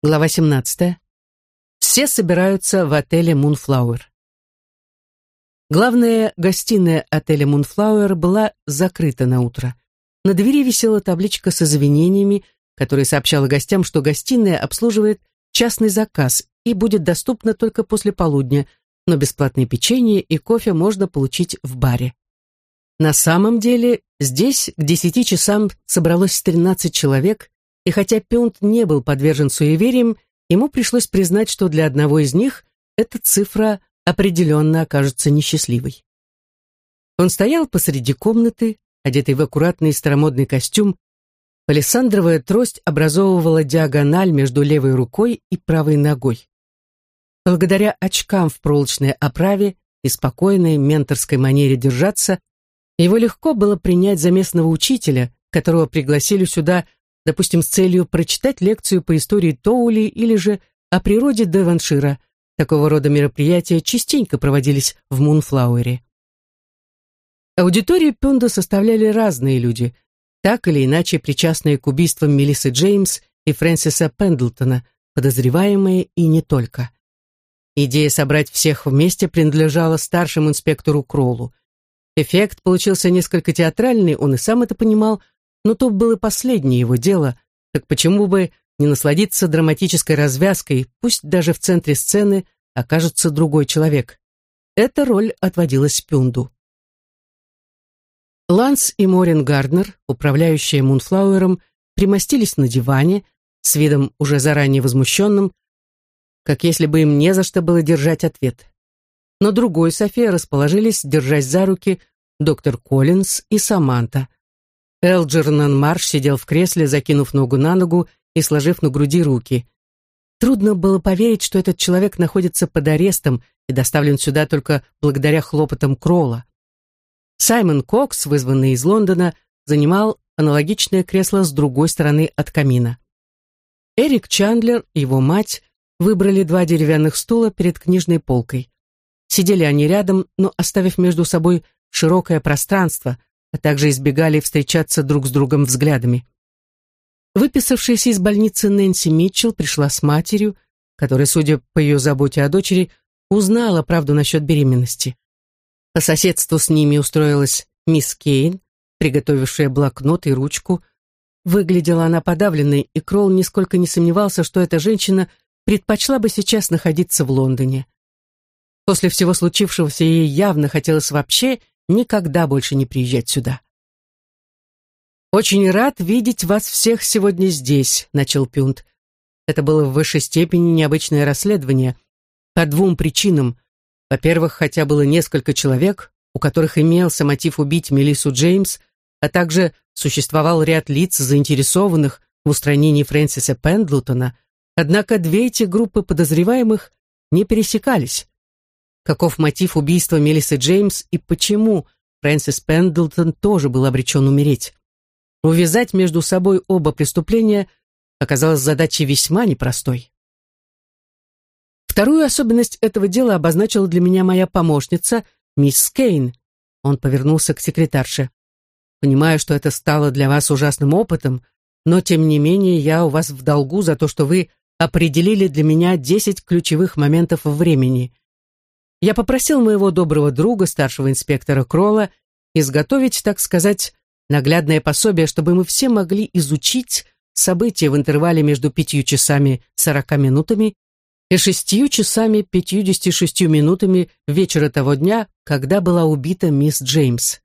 Глава 17. Все собираются в отеле Мунфлауэр. Главная гостиная отеля Мунфлауэр была закрыта на утро. На двери висела табличка с извинениями, которая сообщала гостям, что гостиная обслуживает частный заказ и будет доступна только после полудня, но бесплатные печенье и кофе можно получить в баре. На самом деле, здесь к десяти часам собралось 13 человек, и хотя Пюнт не был подвержен суевериям, ему пришлось признать, что для одного из них эта цифра определенно окажется несчастливой. Он стоял посреди комнаты, одетый в аккуратный старомодный костюм, палисандровая трость образовывала диагональ между левой рукой и правой ногой. Благодаря очкам в проволочной оправе и спокойной менторской манере держаться, его легко было принять за местного учителя, которого пригласили сюда допустим, с целью прочитать лекцию по истории Тоули или же о природе Деваншира. Такого рода мероприятия частенько проводились в Мунфлауэре. Аудиторию Пюнда составляли разные люди, так или иначе причастные к убийствам Мелиссы Джеймс и Фрэнсиса Пендлтона, подозреваемые и не только. Идея собрать всех вместе принадлежала старшему инспектору Кроллу. Эффект получился несколько театральный, он и сам это понимал, но то было последнее его дело, так почему бы не насладиться драматической развязкой, пусть даже в центре сцены окажется другой человек. Эта роль отводилась Пюнду. Ланс и Морин Гарднер, управляющие Мунфлауэром, примостились на диване, с видом уже заранее возмущенным, как если бы им не за что было держать ответ. Но другой София расположились, держась за руки, доктор Коллинз и Саманта. Элджернан Марш сидел в кресле, закинув ногу на ногу и сложив на груди руки. Трудно было поверить, что этот человек находится под арестом и доставлен сюда только благодаря хлопотам Кролла. Саймон Кокс, вызванный из Лондона, занимал аналогичное кресло с другой стороны от камина. Эрик Чандлер и его мать выбрали два деревянных стула перед книжной полкой. Сидели они рядом, но оставив между собой широкое пространство, а также избегали встречаться друг с другом взглядами. Выписавшаяся из больницы Нэнси Митчелл пришла с матерью, которая, судя по ее заботе о дочери, узнала правду насчет беременности. По соседству с ними устроилась мисс Кейн, приготовившая блокнот и ручку. Выглядела она подавленной, и Кролл нисколько не сомневался, что эта женщина предпочла бы сейчас находиться в Лондоне. После всего случившегося ей явно хотелось вообще никогда больше не приезжать сюда. «Очень рад видеть вас всех сегодня здесь», — начал Пюнт. Это было в высшей степени необычное расследование. По двум причинам. Во-первых, хотя было несколько человек, у которых имелся мотив убить Мелиссу Джеймс, а также существовал ряд лиц, заинтересованных в устранении Фрэнсиса Пендлутона, однако две эти группы подозреваемых не пересекались каков мотив убийства Мелисы Джеймс и почему Фрэнсис Пендлтон тоже был обречен умереть. Увязать между собой оба преступления оказалось задачей весьма непростой. Вторую особенность этого дела обозначила для меня моя помощница, мисс Кейн. Он повернулся к секретарше. «Понимаю, что это стало для вас ужасным опытом, но, тем не менее, я у вас в долгу за то, что вы определили для меня десять ключевых моментов времени я попросил моего доброго друга, старшего инспектора Кролла, изготовить, так сказать, наглядное пособие, чтобы мы все могли изучить события в интервале между пятью часами сорока минутами и шестью часами пятьюдесяти шестью минутами вечера того дня, когда была убита мисс Джеймс.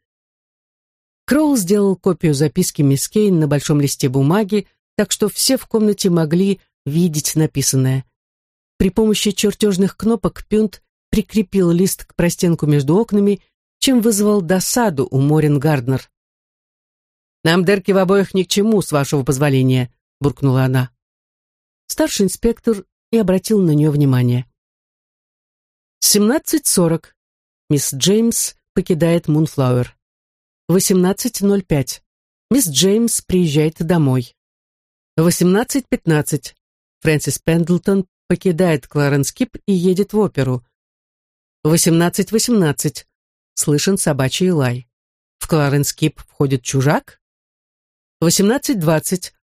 Кроул сделал копию записки мисс Кейн на большом листе бумаги, так что все в комнате могли видеть написанное. При помощи чертежных кнопок Пюнт прикрепил лист к простенку между окнами, чем вызвал досаду у Морин Гарднер. «Нам дырки в обоих ни к чему, с вашего позволения», — буркнула она. Старший инспектор и обратил на нее внимание. «Семнадцать сорок. Мисс Джеймс покидает Мунфлауэр. Восемнадцать ноль пять. Мисс Джеймс приезжает домой. Восемнадцать пятнадцать. Фрэнсис Пендлтон покидает Кларенс Кип и едет в оперу. Восемнадцать-восемнадцать. Слышен собачий лай. В Кларенс Кип входит чужак? Восемнадцать-двадцать.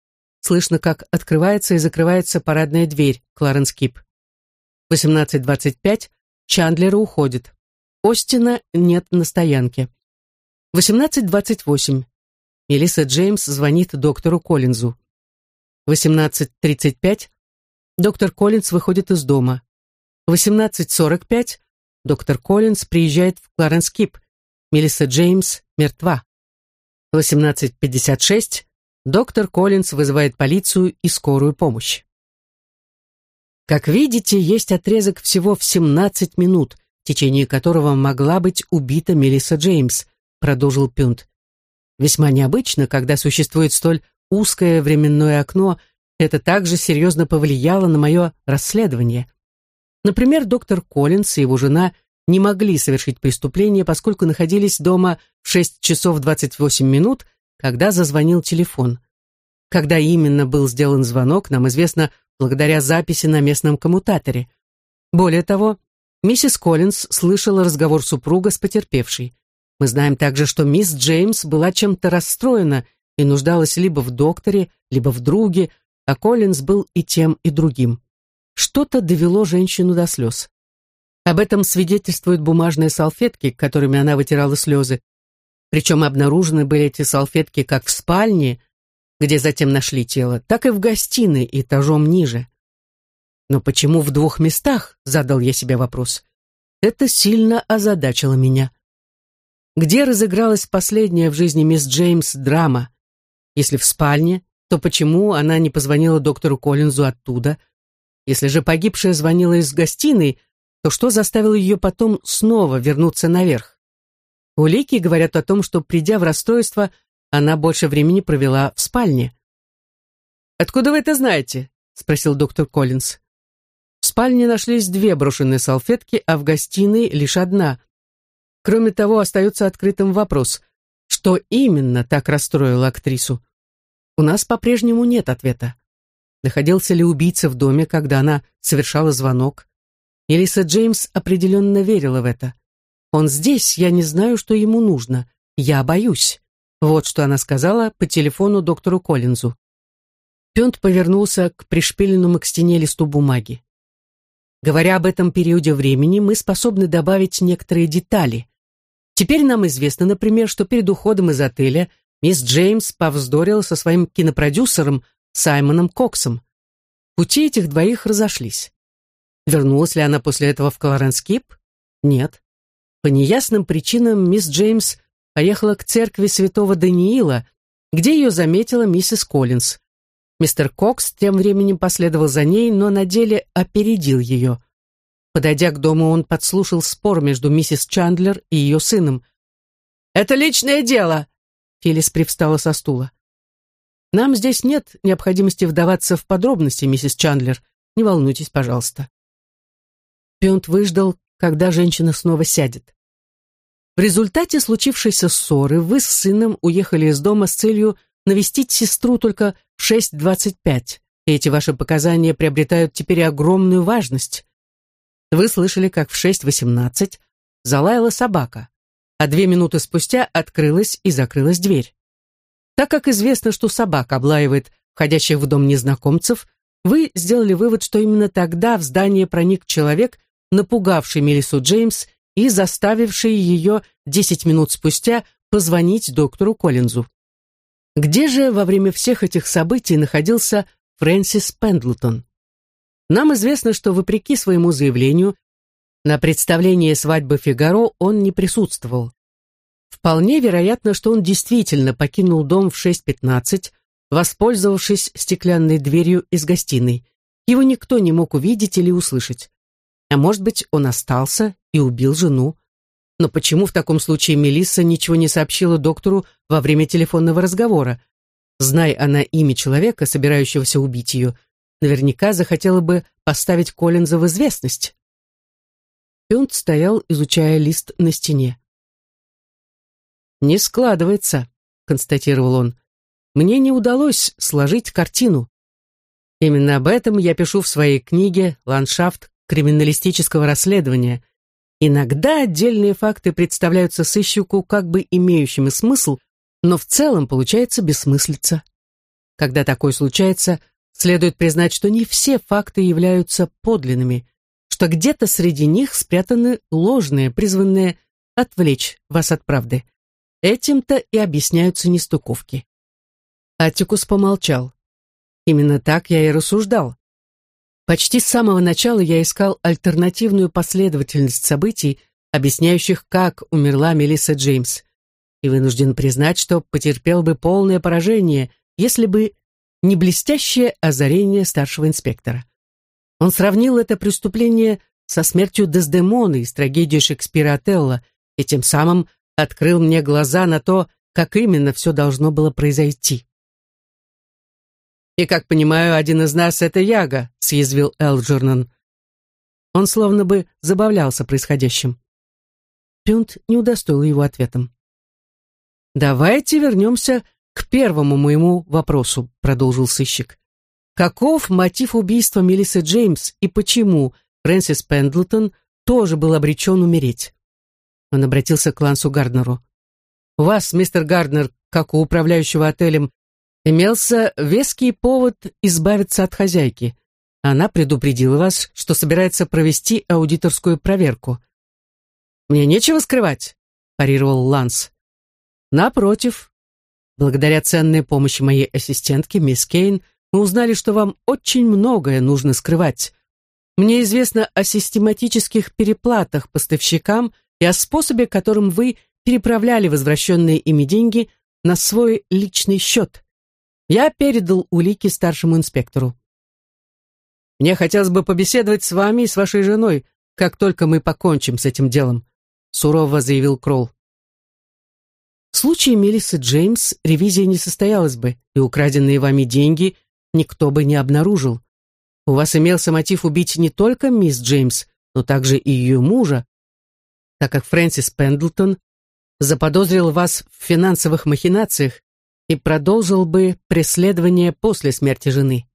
слышно, как открывается и закрывается парадная дверь Кларенс Кип. 18.25 Чандлера уходит. Остина нет на стоянке. 18.28 Мелисса Джеймс звонит доктору Коллинзу. 18.35 доктор Коллинз выходит из дома. 18.45 доктор Коллинз приезжает в Кларенс Кип. Мелисса Джеймс мертва. 18.56 доктор Коллинз вызывает полицию и скорую помощь. Как видите, есть отрезок всего в 17 минут, в течение которого могла быть убита Мелисса Джеймс, продолжил Пюнт. Весьма необычно, когда существует столь узкое временное окно, это также серьезно повлияло на мое расследование. Например, доктор Коллинс и его жена не могли совершить преступление, поскольку находились дома в 6 часов 28 минут, когда зазвонил телефон. Когда именно был сделан звонок, нам известно благодаря записи на местном коммутаторе. Более того, миссис Коллинз слышала разговор супруга с потерпевшей. Мы знаем также, что мисс Джеймс была чем-то расстроена и нуждалась либо в докторе, либо в друге, а Коллинз был и тем, и другим. Что-то довело женщину до слез. Об этом свидетельствуют бумажные салфетки, которыми она вытирала слезы. Причем обнаружены были эти салфетки как в спальне, где затем нашли тело, так и в гостиной этажом ниже. Но почему в двух местах, задал я себе вопрос. Это сильно озадачило меня. Где разыгралась последняя в жизни мисс Джеймс драма? Если в спальне, то почему она не позвонила доктору Коллинзу оттуда? Если же погибшая звонила из гостиной, то что заставило ее потом снова вернуться наверх? Улики говорят о том, что, придя в расстройство, она больше времени провела в спальне. «Откуда вы это знаете?» — спросил доктор Коллинз. В спальне нашлись две брошенные салфетки, а в гостиной лишь одна. Кроме того, остается открытым вопрос, что именно так расстроило актрису. У нас по-прежнему нет ответа. Находился ли убийца в доме, когда она совершала звонок? Элиса Джеймс определенно верила в это. «Он здесь, я не знаю, что ему нужно. Я боюсь». Вот что она сказала по телефону доктору Коллинзу. Пёнт повернулся к пришпиленному к стене листу бумаги. Говоря об этом периоде времени, мы способны добавить некоторые детали. Теперь нам известно, например, что перед уходом из отеля мисс Джеймс повздорила со своим кинопродюсером Саймоном Коксом. Пути этих двоих разошлись. Вернулась ли она после этого в Кларенс-Кип? Нет. По неясным причинам мисс Джеймс поехала к церкви святого Даниила, где ее заметила миссис Коллинз. Мистер Кокс тем временем последовал за ней, но на деле опередил ее. Подойдя к дому, он подслушал спор между миссис Чандлер и ее сыном. «Это личное дело!» Филлис привстала со стула. «Нам здесь нет необходимости вдаваться в подробности, миссис Чандлер. Не волнуйтесь, пожалуйста». Пионт выждал, когда женщина снова сядет. В результате случившейся ссоры вы с сыном уехали из дома с целью навестить сестру только в 6.25, и эти ваши показания приобретают теперь огромную важность. Вы слышали, как в 6.18 залаяла собака, а две минуты спустя открылась и закрылась дверь. Так как известно, что собака облаивает входящих в дом незнакомцев, вы сделали вывод, что именно тогда в здание проник человек, напугавший Мелису Джеймс и заставивший ее десять минут спустя позвонить доктору Коллинзу. Где же во время всех этих событий находился Фрэнсис Пендлтон? Нам известно, что вопреки своему заявлению, на представлении свадьбы Фигаро он не присутствовал. Вполне вероятно, что он действительно покинул дом в 6.15, воспользовавшись стеклянной дверью из гостиной. Его никто не мог увидеть или услышать. А может быть, он остался и убил жену. Но почему в таком случае Мелисса ничего не сообщила доктору во время телефонного разговора? Зная она имя человека, собирающегося убить ее, наверняка захотела бы поставить Коллинза в известность. Пюнт стоял, изучая лист на стене. «Не складывается», — констатировал он. «Мне не удалось сложить картину. Именно об этом я пишу в своей книге «Ландшафт криминалистического расследования. Иногда отдельные факты представляются сыщику как бы имеющими смысл, но в целом получается бессмыслица. когда такое случается, следует признать, что не все факты являются подлинными, что где-то среди них спрятаны ложные, призванные отвлечь вас от правды. Этим-то и объясняются нестыковки. Атикус помолчал. Именно так я и рассуждал. Почти с самого начала я искал альтернативную последовательность событий, объясняющих, как умерла Мелисса Джеймс. И вынужден признать, что потерпел бы полное поражение, если бы не блестящее озарение старшего инспектора. Он сравнил это преступление со смертью Дездемоны из трагедии Шекспира Отелло и тем самым открыл мне глаза на то, как именно все должно было произойти. «И, как понимаю, один из нас — это Яга», — съязвил Элджернан. Он словно бы забавлялся происходящим. Пюнт не удостоил его ответом. «Давайте вернемся к первому моему вопросу», — продолжил сыщик. «Каков мотив убийства Мелиссы Джеймс и почему Фрэнсис Пендлтон тоже был обречен умереть?» Он обратился к Лансу Гарднеру. «У вас, мистер Гарднер, как у управляющего отелем, имелся веский повод избавиться от хозяйки. Она предупредила вас, что собирается провести аудиторскую проверку. «Мне нечего скрывать», – парировал Ланс. «Напротив, благодаря ценной помощи моей ассистентки, мисс Кейн, мы узнали, что вам очень многое нужно скрывать. Мне известно о систематических переплатах поставщикам и о способе, которым вы переправляли возвращенные ими деньги на свой личный счет. Я передал улики старшему инспектору. Мне хотелось бы побеседовать с вами и с вашей женой, как только мы покончим с этим делом, сурово заявил Кролл. В случае Мелиссы Джеймс ревизия не состоялась бы, и украденные вами деньги никто бы не обнаружил. У вас имелся мотив убить не только мисс Джеймс, но также и ее мужа, так как Фрэнсис Пендлтон заподозрил вас в финансовых махинациях и продолжил бы преследование после смерти жены.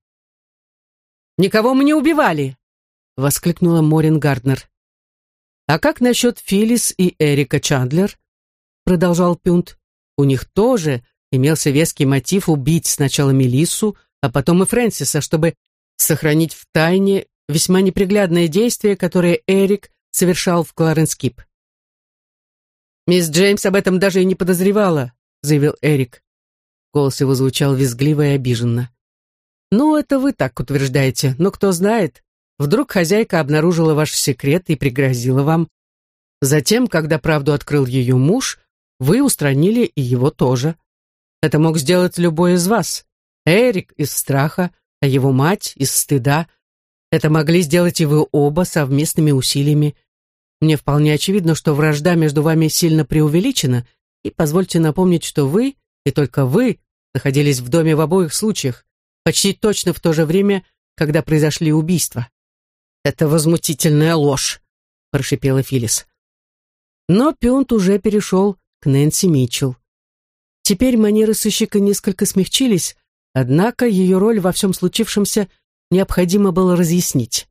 «Никого мы не убивали!» — воскликнула Морин Гарднер. «А как насчет Филлис и Эрика Чандлер?» — продолжал Пюнт. «У них тоже имелся веский мотив убить сначала Мелиссу, а потом и Фрэнсиса, чтобы сохранить в тайне весьма неприглядное действие, которое Эрик совершал в Кларенс-Кип. «Мисс Джеймс об этом даже и не подозревала», — заявил Эрик. Голос его звучал визгливо и обиженно. «Ну, это вы так утверждаете, но кто знает, вдруг хозяйка обнаружила ваш секрет и пригрозила вам. Затем, когда правду открыл ее муж, вы устранили и его тоже. Это мог сделать любой из вас. Эрик из страха, а его мать из стыда. Это могли сделать и вы оба совместными усилиями. Мне вполне очевидно, что вражда между вами сильно преувеличена, и позвольте напомнить, что вы, и только вы, находились в доме в обоих случаях, почти точно в то же время, когда произошли убийства. «Это возмутительная ложь», — прошипела Филлис. Но Пионт уже перешел к Нэнси Митчелл. Теперь манеры сыщика несколько смягчились, однако ее роль во всем случившемся необходимо было разъяснить.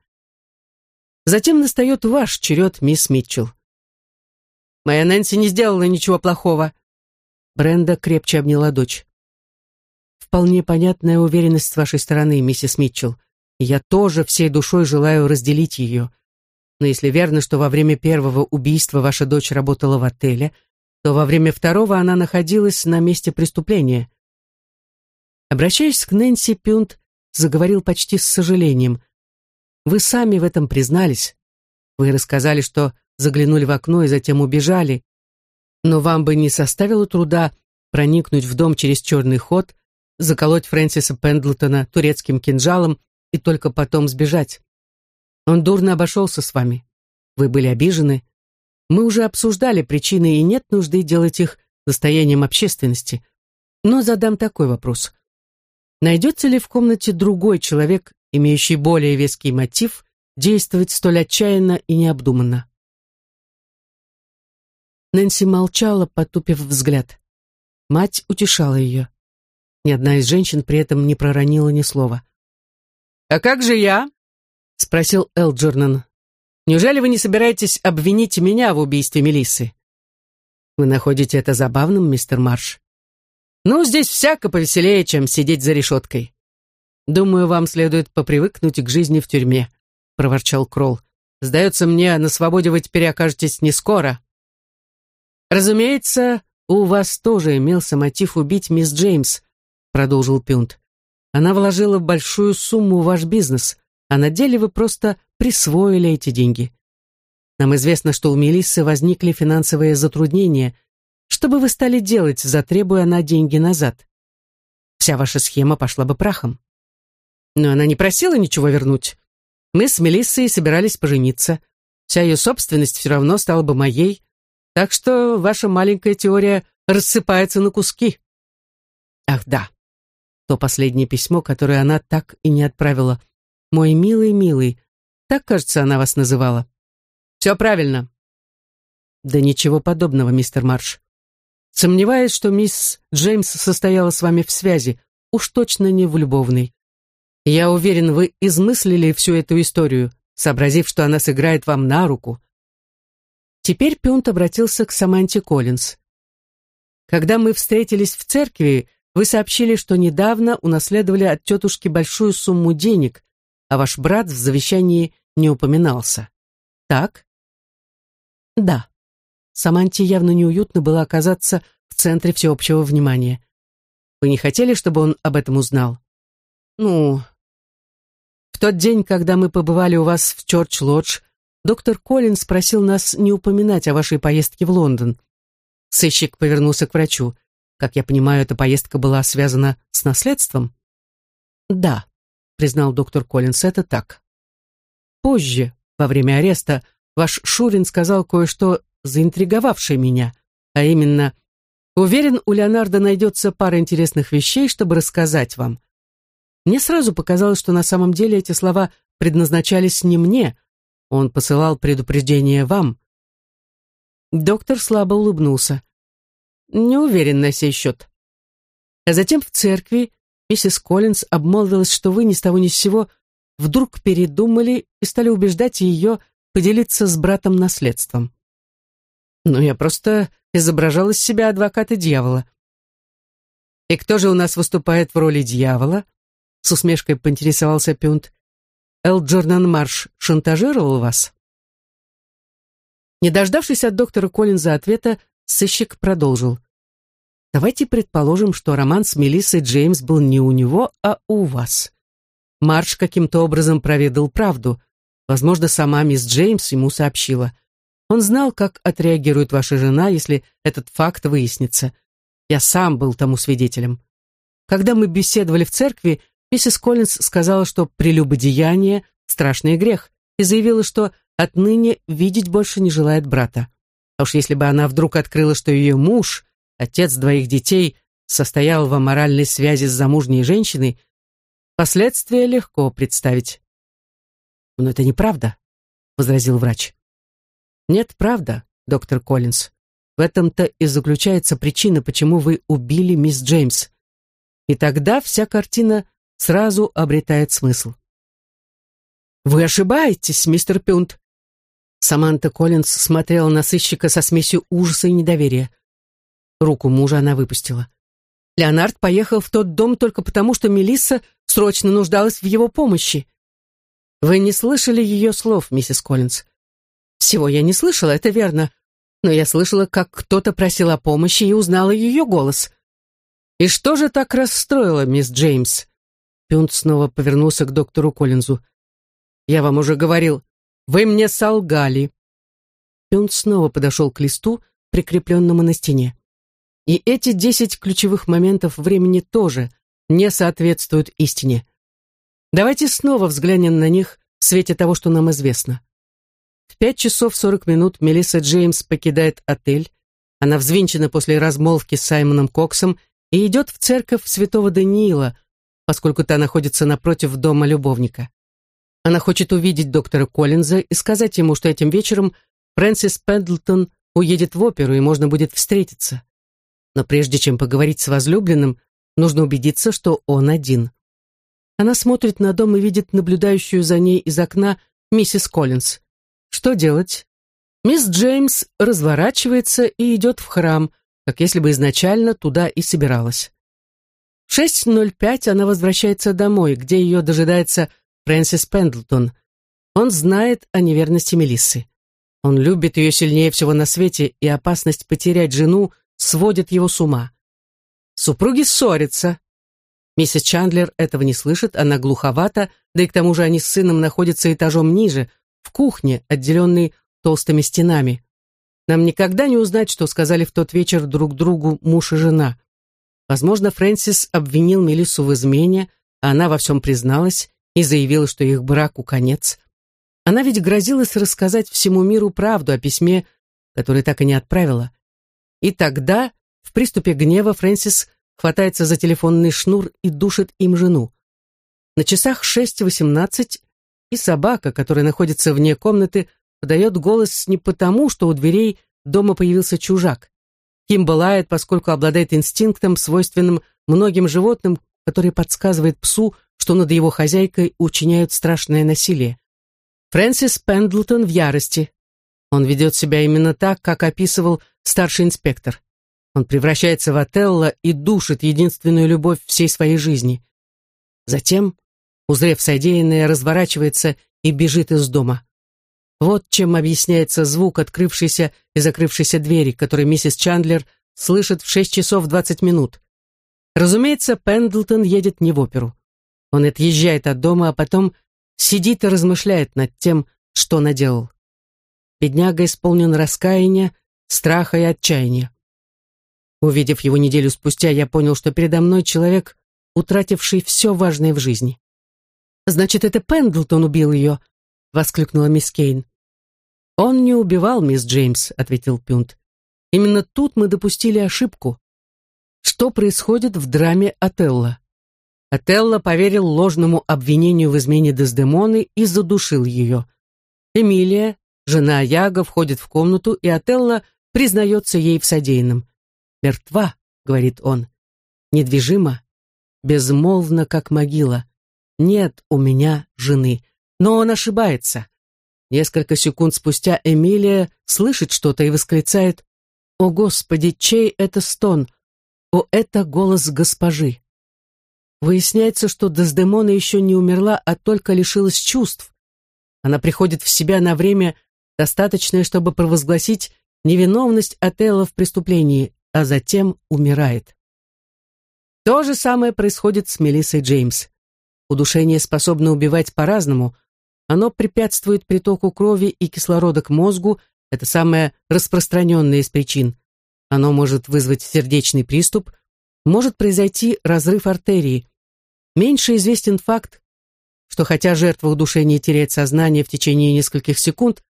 Затем настает ваш черед, мисс Митчелл. Моя Нэнси не сделала ничего плохого. Бренда крепче обняла дочь. Вполне понятная уверенность с вашей стороны, миссис Митчелл. Я тоже всей душой желаю разделить ее. Но если верно, что во время первого убийства ваша дочь работала в отеле, то во время второго она находилась на месте преступления. Обращаясь к Нэнси, Пюнт заговорил почти с сожалением – вы сами в этом признались. Вы рассказали, что заглянули в окно и затем убежали. Но вам бы не составило труда проникнуть в дом через черный ход, заколоть Фрэнсиса Пендлтона турецким кинжалом и только потом сбежать. Он дурно обошелся с вами. Вы были обижены. Мы уже обсуждали причины, и нет нужды делать их достоянием общественности. Но задам такой вопрос. Найдется ли в комнате другой человек, имеющий более веский мотив, действовать столь отчаянно и необдуманно. Нэнси молчала, потупив взгляд. Мать утешала ее. Ни одна из женщин при этом не проронила ни слова. «А как же я?» — спросил Элджернан. «Неужели вы не собираетесь обвинить меня в убийстве Мелиссы?» «Вы находите это забавным, мистер Марш?» Ну, здесь всяко повеселее, чем сидеть за решеткой. Думаю, вам следует попривыкнуть к жизни в тюрьме, проворчал Кролл. Сдается мне, на свободе вы теперь окажетесь не скоро. Разумеется, у вас тоже имелся мотив убить мисс Джеймс, продолжил Пюнт. Она вложила большую сумму в ваш бизнес, а на деле вы просто присвоили эти деньги. Нам известно, что у Мелиссы возникли финансовые затруднения. Что бы вы стали делать, затребуя она деньги назад? Вся ваша схема пошла бы прахом. Но она не просила ничего вернуть. Мы с Мелиссой собирались пожениться. Вся ее собственность все равно стала бы моей. Так что ваша маленькая теория рассыпается на куски. Ах да, то последнее письмо, которое она так и не отправила. «Мой милый, милый», так, кажется, она вас называла. Все правильно. Да ничего подобного, мистер Марш. Сомневаюсь, что мисс Джеймс состояла с вами в связи, уж точно не в любовной. Я уверен, вы измыслили всю эту историю, сообразив, что она сыграет вам на руку. Теперь Пюнт обратился к Саманте Коллинз. Когда мы встретились в церкви, вы сообщили, что недавно унаследовали от тетушки большую сумму денег, а ваш брат в завещании не упоминался. Так? Да. Саманте явно неуютно было оказаться в центре всеобщего внимания. Вы не хотели, чтобы он об этом узнал? Ну, в тот день, когда мы побывали у вас в Чорч-Лодж, доктор Коллинз просил нас не упоминать о вашей поездке в Лондон. Сыщик повернулся к врачу. Как я понимаю, эта поездка была связана с наследством? Да, признал доктор Коллинс, это так. Позже, во время ареста, ваш Шурин сказал кое-что, заинтриговавшее меня, а именно, уверен, у Леонардо найдется пара интересных вещей, чтобы рассказать вам. Мне сразу показалось, что на самом деле эти слова предназначались не мне, он посылал предупреждение вам. Доктор слабо улыбнулся. Не уверен на сей счет. А затем в церкви миссис Коллинз обмолвилась, что вы ни с того ни с сего вдруг передумали и стали убеждать ее поделиться с братом наследством. Ну, я просто изображал из себя адвоката дьявола. «И кто же у нас выступает в роли дьявола?» С усмешкой поинтересовался Пюнт. «Эл Джордан Марш шантажировал вас?» Не дождавшись от доктора Коллинза ответа, Сыщик продолжил. Давайте предположим, что роман с Мелиссой Джеймс был не у него, а у вас. Марш каким-то образом проведал правду. Возможно, сама мисс Джеймс ему сообщила. Он знал, как отреагирует ваша жена, если этот факт выяснится. Я сам был тому свидетелем. Когда мы беседовали в церкви, миссис Коллинз сказала, что прелюбодеяние — страшный грех, и заявила, что отныне видеть больше не желает брата. А уж если бы она вдруг открыла, что ее муж, отец двоих детей, состоял в аморальной связи с замужней женщиной, последствия легко представить. «Но это неправда», — возразил врач. «Нет, правда, доктор Коллинз. В этом-то и заключается причина, почему вы убили мисс Джеймс. И тогда вся картина сразу обретает смысл». «Вы ошибаетесь, мистер Пюнт», Саманта Коллинз смотрела на сыщика со смесью ужаса и недоверия. Руку мужа она выпустила. Леонард поехал в тот дом только потому, что Мелисса срочно нуждалась в его помощи. Вы не слышали ее слов, миссис Коллинз. Всего я не слышала, это верно. Но я слышала, как кто-то просил о помощи и узнала ее голос. И что же так расстроило мисс Джеймс? Пюнт снова повернулся к доктору Коллинзу. Я вам уже говорил, вы мне солгали. И он снова подошел к листу, прикрепленному на стене. И эти десять ключевых моментов времени тоже не соответствуют истине. Давайте снова взглянем на них в свете того, что нам известно. В пять часов сорок минут Мелисса Джеймс покидает отель. Она взвинчена после размолвки с Саймоном Коксом и идет в церковь святого Даниила, поскольку та находится напротив дома любовника. Она хочет увидеть доктора Коллинза и сказать ему, что этим вечером Фрэнсис Пендлтон уедет в оперу и можно будет встретиться. Но прежде чем поговорить с возлюбленным, нужно убедиться, что он один. Она смотрит на дом и видит наблюдающую за ней из окна миссис Коллинз. Что делать? Мисс Джеймс разворачивается и идет в храм, как если бы изначально туда и собиралась. В 6.05 она возвращается домой, где ее дожидается Фрэнсис Пендлтон. Он знает о неверности Мелиссы. Он любит ее сильнее всего на свете, и опасность потерять жену сводит его с ума. Супруги ссорятся. Миссис Чандлер этого не слышит, она глуховата, да и к тому же они с сыном находятся этажом ниже, в кухне, отделенной толстыми стенами. Нам никогда не узнать, что сказали в тот вечер друг другу муж и жена. Возможно, Фрэнсис обвинил Мелиссу в измене, а она во всем призналась и заявила, что их браку конец. Она ведь грозилась рассказать всему миру правду о письме, которое так и не отправила. И тогда, в приступе гнева, Фрэнсис хватается за телефонный шнур и душит им жену. На часах 6.18 и собака, которая находится вне комнаты, подает голос не потому, что у дверей дома появился чужак. Кимба лает, поскольку обладает инстинктом, свойственным многим животным, который подсказывает псу, что над его хозяйкой учиняют страшное насилие. Фрэнсис Пендлтон в ярости. Он ведет себя именно так, как описывал старший инспектор. Он превращается в Отелло и душит единственную любовь всей своей жизни. Затем, узрев содеянное, разворачивается и бежит из дома. Вот чем объясняется звук открывшейся и закрывшейся двери, который миссис Чандлер слышит в 6 часов 20 минут. Разумеется, Пендлтон едет не в оперу. Он отъезжает от дома, а потом сидит и размышляет над тем, что наделал. Бедняга исполнен раскаяния, страха и отчаяния. Увидев его неделю спустя, я понял, что передо мной человек, утративший все важное в жизни. «Значит, это Пендлтон убил ее?» Воскликнула мисс Кейн. «Он не убивал мисс Джеймс», — ответил Пюнт. «Именно тут мы допустили ошибку. Что происходит в драме Отелло?» Отелло поверил ложному обвинению в измене Дездемоны и задушил ее. Эмилия, жена Яга, входит в комнату, и Отелло признается ей в содеянном. «Мертва», — говорит он, — «недвижима, безмолвна, как могила. Нет у меня жены». Но он ошибается. Несколько секунд спустя Эмилия слышит что-то и восклицает «О, Господи, чей это стон? О, это голос госпожи!» Выясняется, что Дездемона еще не умерла, а только лишилась чувств. Она приходит в себя на время, достаточное, чтобы провозгласить невиновность Отелла в преступлении, а затем умирает. То же самое происходит с Мелиссой Джеймс. Удушение способно убивать по-разному, оно препятствует притоку крови и кислорода к мозгу, это самое распространенное из причин. Оно может вызвать сердечный приступ, может произойти разрыв артерии. Меньше известен факт, что хотя жертва удушения теряет сознание в течение нескольких секунд,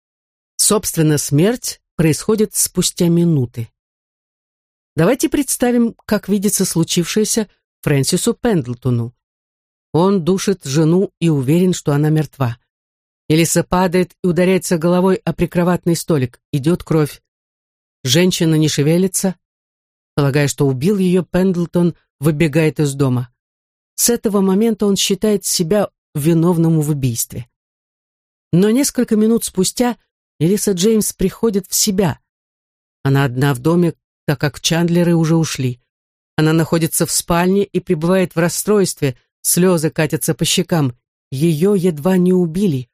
собственно, смерть происходит спустя минуты. Давайте представим, как видится случившееся Фрэнсису Пендлтону. Он душит жену и уверен, что она мертва. Элиса падает и ударяется головой о прикроватный столик. Идет кровь. Женщина не шевелится. Полагая, что убил ее, Пендлтон выбегает из дома. С этого момента он считает себя виновным в убийстве. Но несколько минут спустя Элиса Джеймс приходит в себя. Она одна в доме, так как Чандлеры уже ушли. Она находится в спальне и пребывает в расстройстве, слезы катятся по щекам. Ее едва не убили.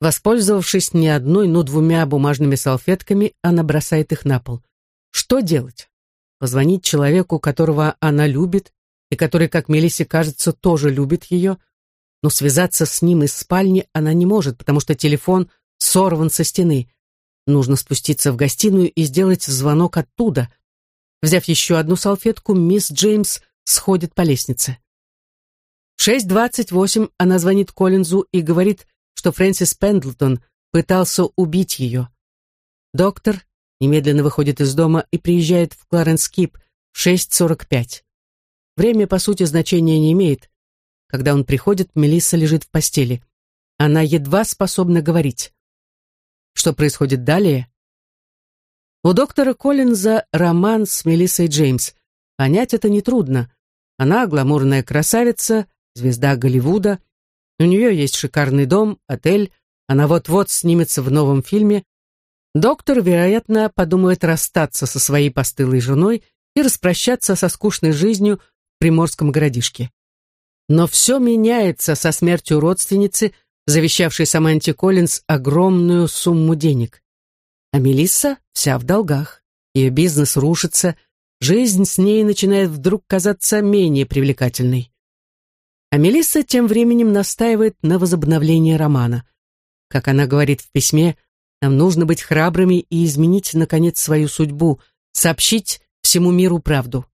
Воспользовавшись не одной, но двумя бумажными салфетками, она бросает их на пол. Что делать? Позвонить человеку, которого она любит, и который, как Мелиссе кажется, тоже любит ее, но связаться с ним из спальни она не может, потому что телефон сорван со стены. Нужно спуститься в гостиную и сделать звонок оттуда. Взяв еще одну салфетку, мисс Джеймс сходит по лестнице. В 6.28 она звонит Коллинзу и говорит, что Фрэнсис Пендлтон пытался убить ее. Доктор немедленно выходит из дома и приезжает в Кларенс-Кип в 6.45. Время, по сути, значения не имеет. Когда он приходит, Мелисса лежит в постели. Она едва способна говорить. Что происходит далее? У доктора Коллинза роман с Мелиссой Джеймс. Понять это нетрудно. Она гламурная красавица, звезда Голливуда, у нее есть шикарный дом, отель, она вот-вот снимется в новом фильме. Доктор, вероятно, подумает расстаться со своей постылой женой и распрощаться со скучной жизнью приморском городишке. Но все меняется со смертью родственницы, завещавшей Саманте Коллинз огромную сумму денег. А Мелисса вся в долгах. Ее бизнес рушится, жизнь с ней начинает вдруг казаться менее привлекательной. А Мелисса тем временем настаивает на возобновлении романа. Как она говорит в письме, нам нужно быть храбрыми и изменить, наконец, свою судьбу, сообщить всему миру правду.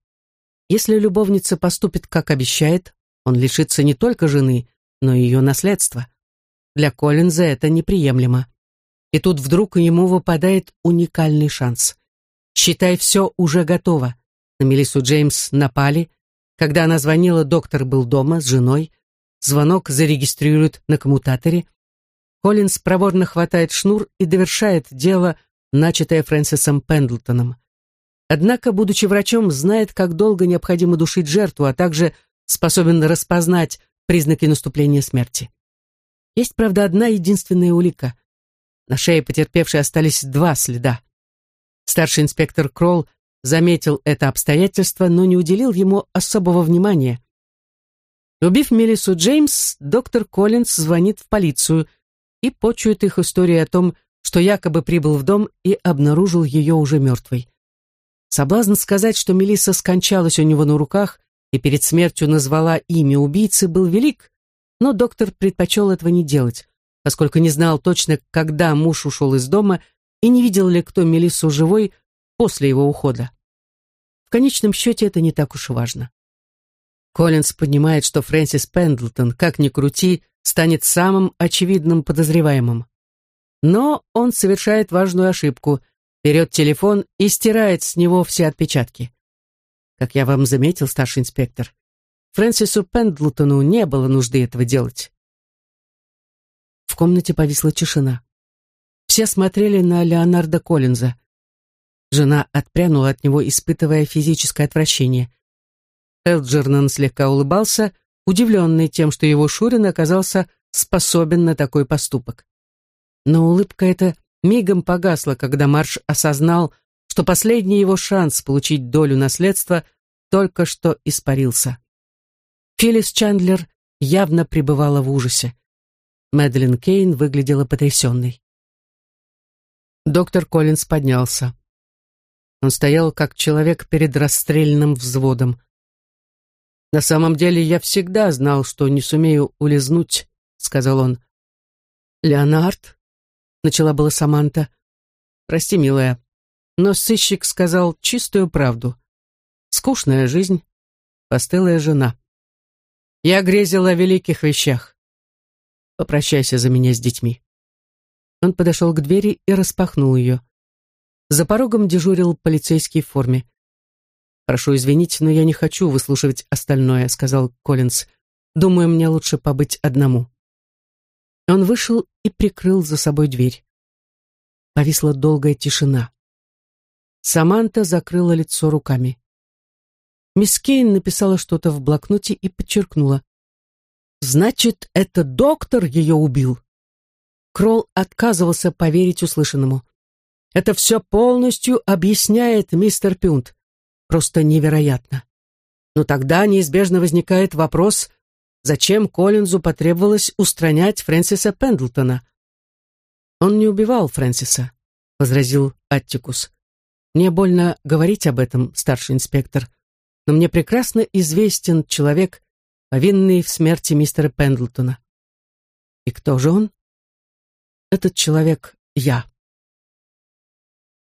Если любовница поступит, как обещает, он лишится не только жены, но и ее наследства. Для Коллинза это неприемлемо. И тут вдруг ему выпадает уникальный шанс. Считай, все уже готово. На Мелиссу Джеймс напали. Когда она звонила, доктор был дома с женой. Звонок зарегистрируют на коммутаторе. Коллинз проворно хватает шнур и довершает дело, начатое Фрэнсисом Пендлтоном. Однако, будучи врачом, знает, как долго необходимо душить жертву, а также способен распознать признаки наступления смерти. Есть, правда, одна единственная улика. На шее потерпевшей остались два следа. Старший инспектор Кролл заметил это обстоятельство, но не уделил ему особого внимания. Убив Мелису Джеймс, доктор Коллинз звонит в полицию и почует их историю о том, что якобы прибыл в дом и обнаружил ее уже мертвой. Соблазн сказать, что Мелисса скончалась у него на руках и перед смертью назвала имя убийцы, был велик, но доктор предпочел этого не делать, поскольку не знал точно, когда муж ушел из дома и не видел ли кто Мелиссу живой после его ухода. В конечном счете это не так уж важно. Коллинз понимает, что Фрэнсис Пендлтон, как ни крути, станет самым очевидным подозреваемым. Но он совершает важную ошибку, берет телефон и стирает с него все отпечатки. Как я вам заметил, старший инспектор, Фрэнсису Пендлтону не было нужды этого делать. В комнате повисла тишина. Все смотрели на Леонарда Коллинза. Жена отпрянула от него, испытывая физическое отвращение. Элджернан слегка улыбался, удивленный тем, что его Шурин оказался способен на такой поступок. Но улыбка эта мигом погасла, когда Марш осознал, что последний его шанс получить долю наследства только что испарился. Филлис Чандлер явно пребывала в ужасе. Мэдлин Кейн выглядела потрясенной. Доктор Коллинз поднялся. Он стоял как человек перед расстрельным взводом. «На самом деле я всегда знал, что не сумею улизнуть», — сказал он. «Леонард?» — начала была Саманта. «Прости, милая, но сыщик сказал чистую правду. Скучная жизнь, постылая жена. Я грезил о великих вещах. Попрощайся за меня с детьми». Он подошел к двери и распахнул ее. За порогом дежурил полицейский в форме. «Прошу извинить, но я не хочу выслушивать остальное», — сказал Коллинз. «Думаю, мне лучше побыть одному». Он вышел и прикрыл за собой дверь. Повисла долгая тишина. Саманта закрыла лицо руками. Мисс Кейн написала что-то в блокноте и подчеркнула. «Значит, это доктор ее убил?» Кролл отказывался поверить услышанному. «Это все полностью объясняет мистер Пюнт. Просто невероятно. Но тогда неизбежно возникает вопрос, зачем Коллинзу потребовалось устранять Фрэнсиса Пендлтона?» «Он не убивал Фрэнсиса», — возразил Аттикус. «Мне больно говорить об этом, старший инспектор, но мне прекрасно известен человек, повинный в смерти мистера Пендлтона». «И кто же он?» Этот человек — я.